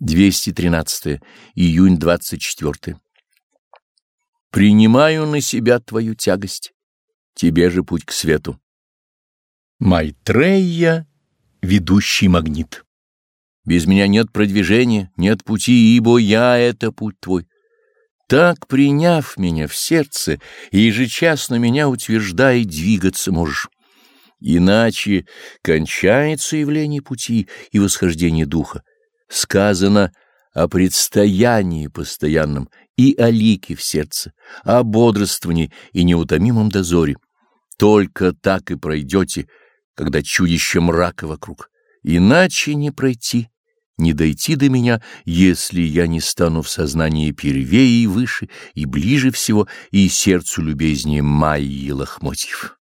213 июнь 24 Принимаю на себя твою тягость, тебе же путь к свету. Майтрея — ведущий магнит. Без меня нет продвижения, нет пути, ибо я — это путь твой. Так, приняв меня в сердце, ежечасно меня утверждай, двигаться можешь. Иначе кончается явление пути и восхождение духа. Сказано о предстоянии постоянном и о лике в сердце, о бодрствовании и неутомимом дозоре. Только так и пройдете, когда чудище мрака вокруг. Иначе не пройти, не дойти до меня, если я не стану в сознании первее и выше, и ближе всего, и сердцу любезнее Майи Лохмотьев.